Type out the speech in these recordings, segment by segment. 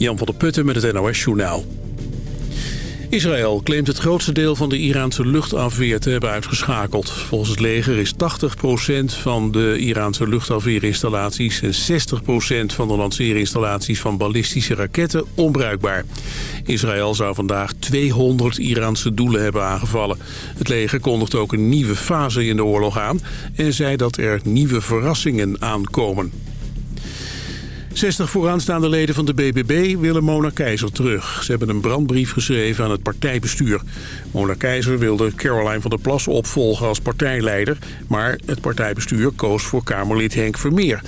Jan van der Putten met het NOS-journaal. Israël claimt het grootste deel van de Iraanse luchtafweer te hebben uitgeschakeld. Volgens het leger is 80% van de Iraanse luchtafweerinstallaties... en 60% van de lanceerinstallaties van ballistische raketten onbruikbaar. Israël zou vandaag 200 Iraanse doelen hebben aangevallen. Het leger kondigt ook een nieuwe fase in de oorlog aan... en zei dat er nieuwe verrassingen aankomen. 60 vooraanstaande leden van de BBB willen Mona Keizer terug. Ze hebben een brandbrief geschreven aan het partijbestuur. Mona Keizer wilde Caroline van der Plas opvolgen als partijleider... maar het partijbestuur koos voor Kamerlid Henk Vermeer.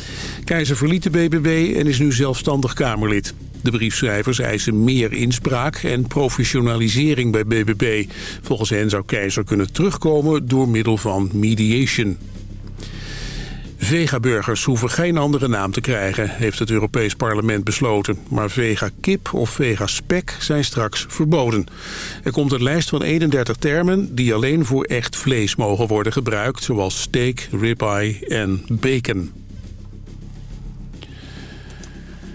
Keizer verliet de BBB en is nu zelfstandig Kamerlid. De briefschrijvers eisen meer inspraak en professionalisering bij BBB. Volgens hen zou Keizer kunnen terugkomen door middel van mediation. Vegaburgers hoeven geen andere naam te krijgen, heeft het Europees Parlement besloten. Maar vega-kip of vega-spek zijn straks verboden. Er komt een lijst van 31 termen die alleen voor echt vlees mogen worden gebruikt... zoals steak, ribeye en bacon.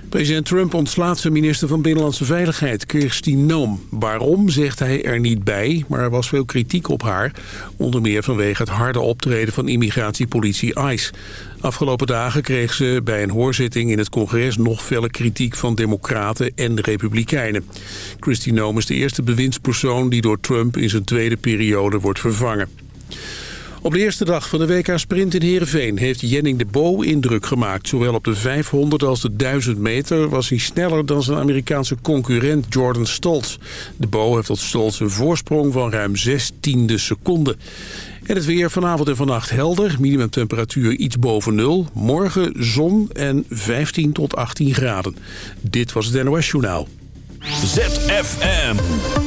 President Trump ontslaat zijn minister van Binnenlandse Veiligheid, Kirstie Noem. Waarom, zegt hij er niet bij, maar er was veel kritiek op haar. Onder meer vanwege het harde optreden van immigratiepolitie ICE. Afgelopen dagen kreeg ze bij een hoorzitting in het congres nog felle kritiek van democraten en republikeinen. Kristi Noem is de eerste bewindspersoon die door Trump in zijn tweede periode wordt vervangen. Op de eerste dag van de WK Sprint in Heerenveen heeft Jenning de Bo indruk gemaakt. Zowel op de 500 als de 1000 meter was hij sneller dan zijn Amerikaanse concurrent Jordan Stoltz. De Bo heeft tot Stoltz een voorsprong van ruim 16 seconden. En het weer vanavond en vannacht helder. Minimumtemperatuur iets boven nul. Morgen zon en 15 tot 18 graden. Dit was het NOS Journaal. ZFM.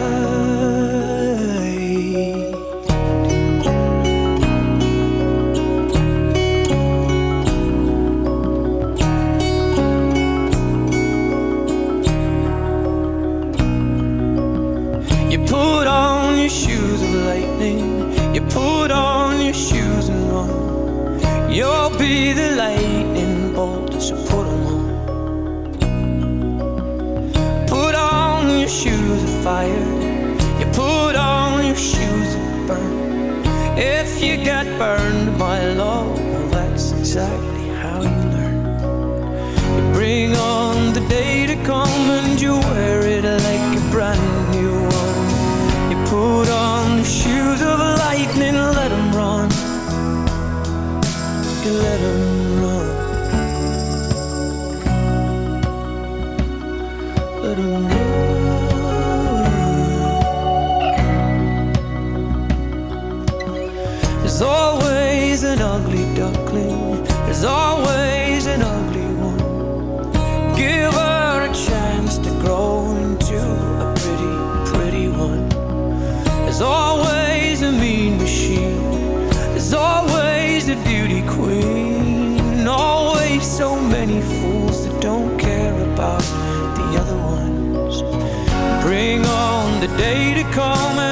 To come and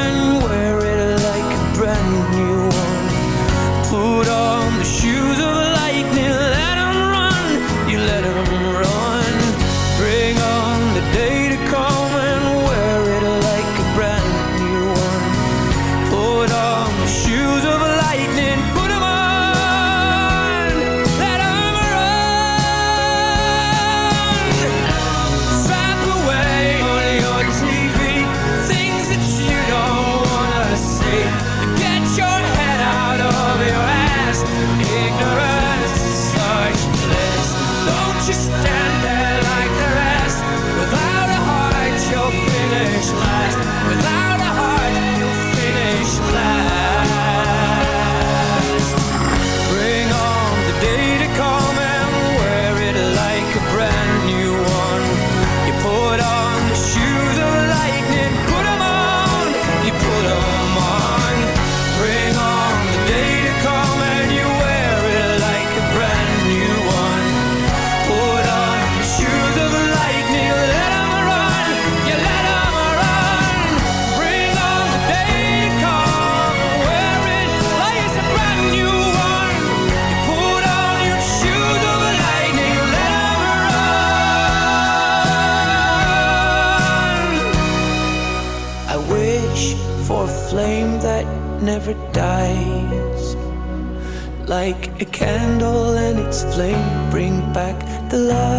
flame bring back the light.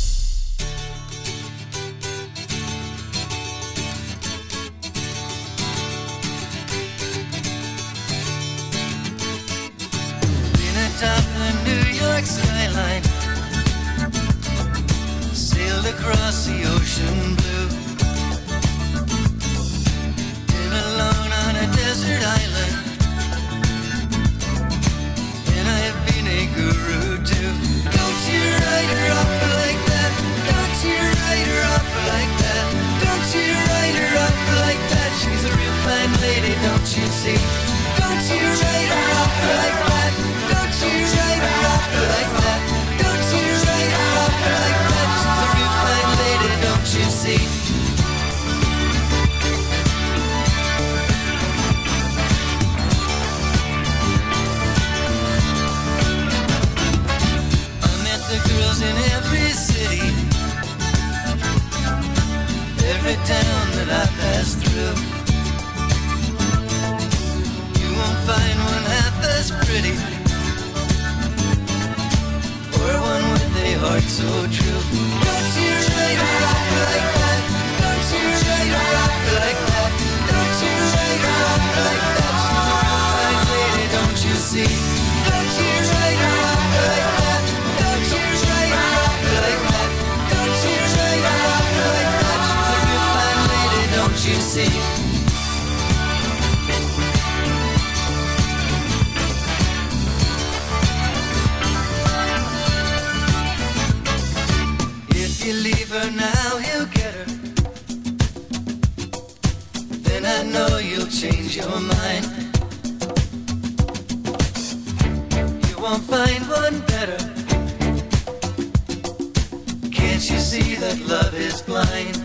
you see? Don't you write her off like that? Don't you write her off like that? so true. But you really like you're mine. You won't find one better. Can't you see that love is blind?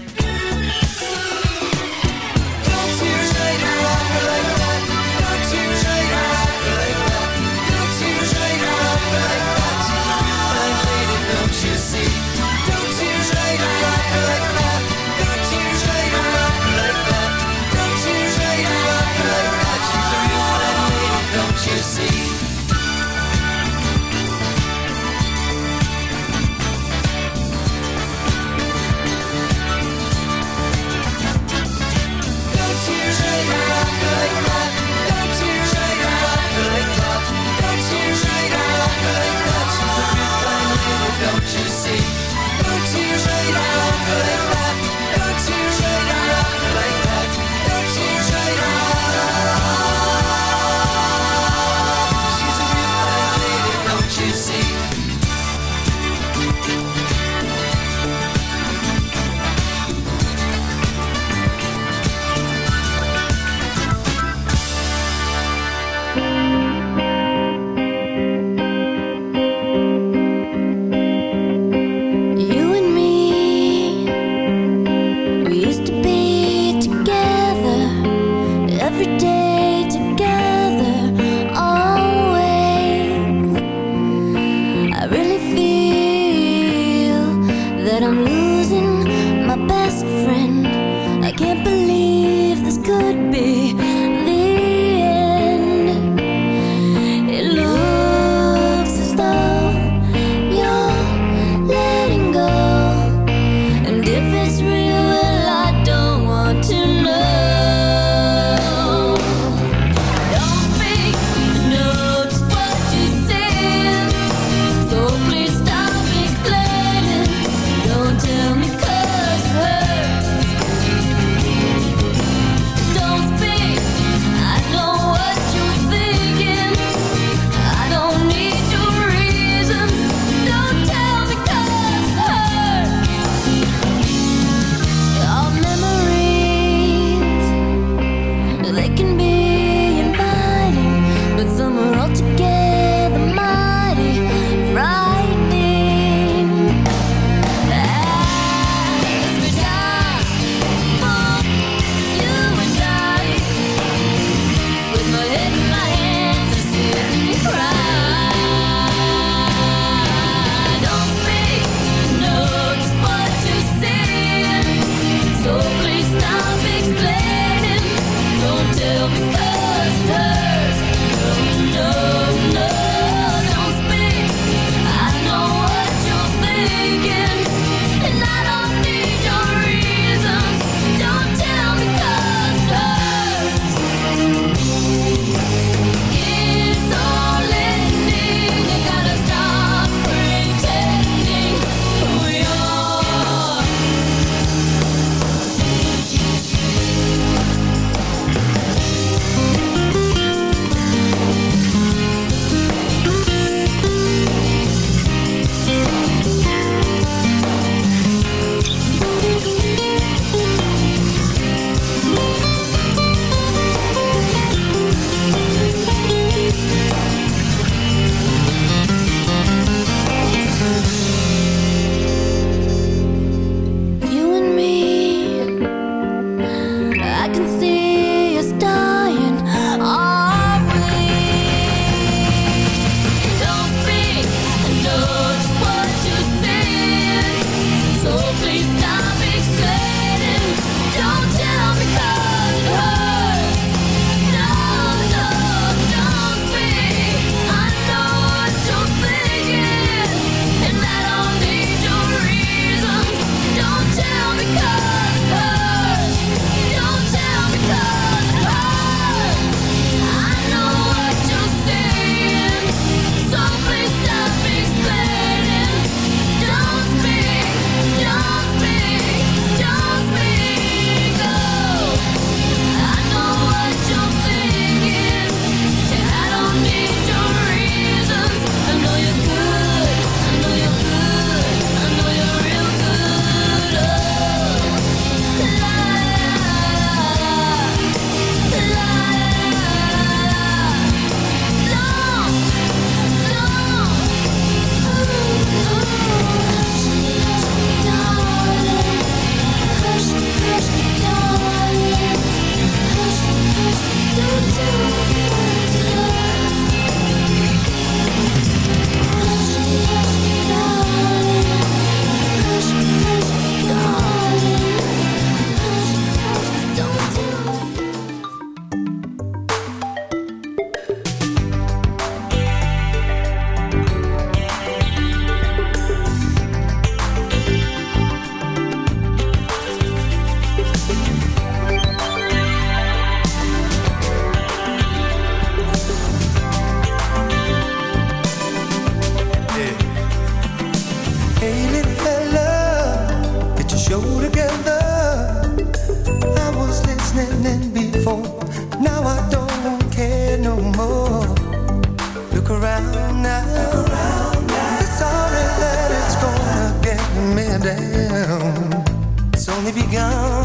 around now. Look around. It's sorry that it's gonna get me down. It's only begun.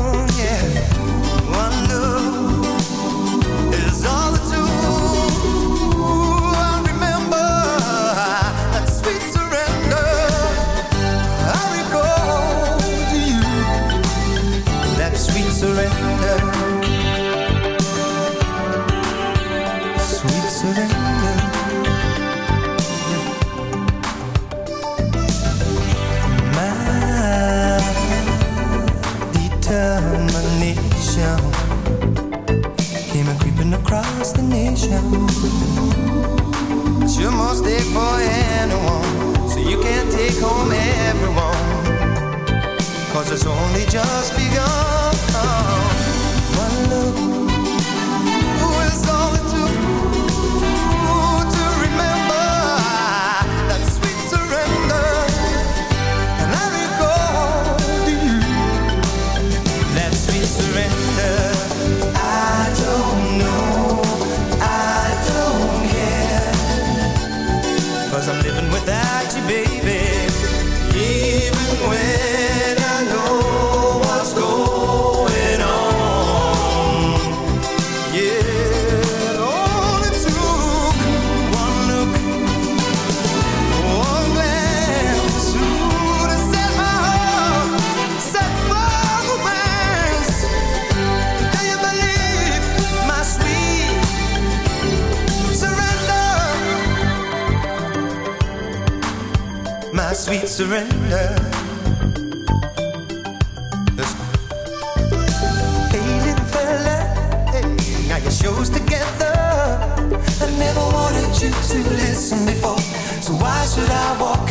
You must stick for anyone, so you can't take home everyone. Cause it's only just begun. One look surrender. Fella, together. I never wanted you to listen before, so why should I walk?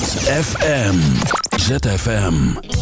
ZFM. ZFM.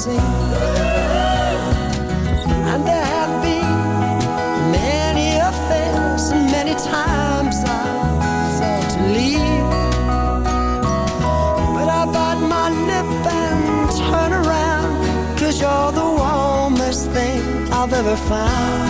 seen. And there have been many affairs, many times I've thought to leave. But I bite my lip and turn around, cause you're the warmest thing I've ever found.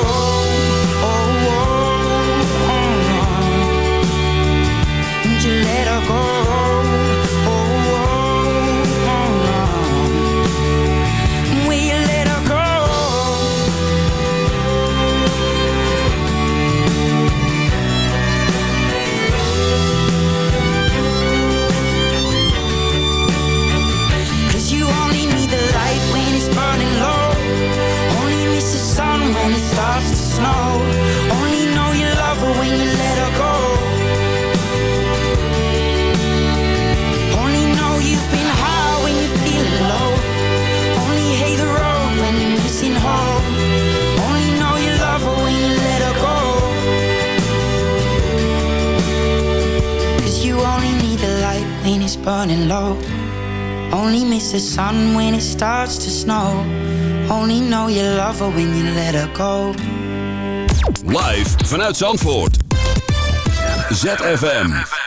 Only miss the sun when it starts to snow. Only know you love her when you let her go. Live vanuit Zandvoort. ZFM.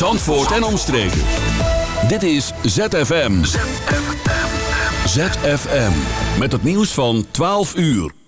Zandvoort en omstreken. Dit is ZFM. ZFM. Met het nieuws van 12 uur.